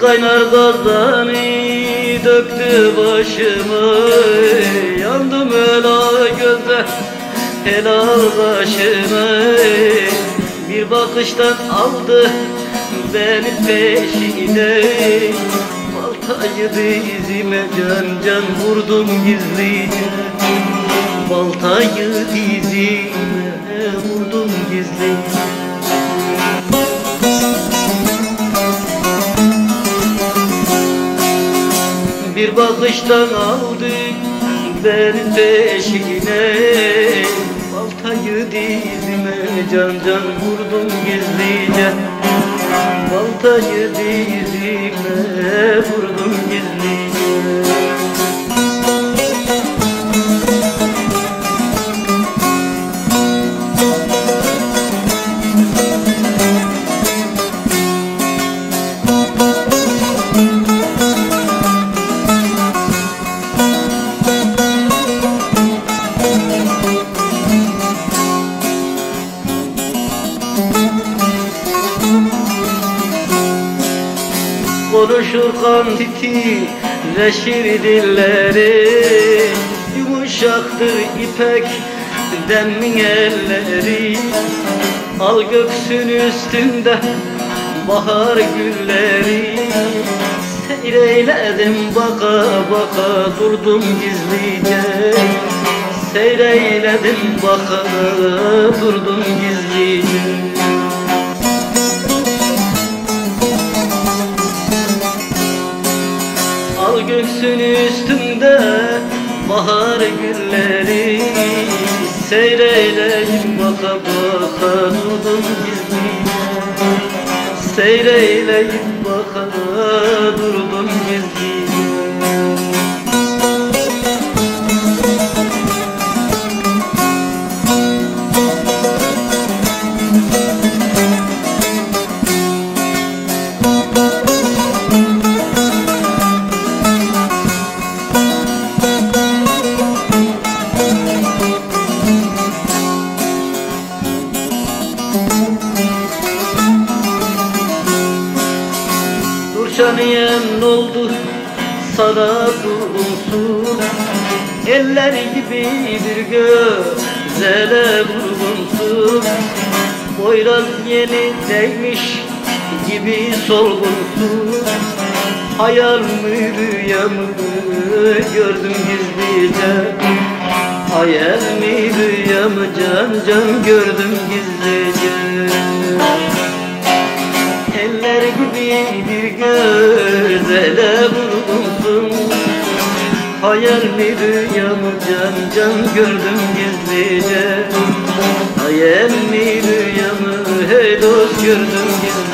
kaynar kazanı döktü başımı. Yandım ela gözde helal başımı Bir bakıştan aldı beni peşine. Baltayı dizime can can vurdum gizlice. Baltayı dizime vurdum gizlice Bir bakıştan aldı beni peşine Baltayı dizime can can vurdum gizlice. Baltayı dizime vurdum gizlice Konuşur kan titreşir dilleri Yumuşaktır ipek demin elleri. Al göksün üstünde bahar gülleri. Seyreyledim baka baka durdum gizlice. Seyreyledim baka durdum gizlice Al göksün üstünde bahar gülleri. Seyreyleyim baka baka durdum gizlice Seyreyleyim baka durdum Nurşaniyem oldu? Sana kurgunsun Eller gibi bir gözele vurgunsun. Boyraz yeni değmiş gibi solgunsun. Hayal mi rüya mı gördüm gizlice Hayal mi rüya mı can can gördüm gizlice Eller gibi bir gözele vurgunsun Hayal mi rüya mı can can gördüm gizlice. Hayal mi rüya mı hey dost gördüm gizlice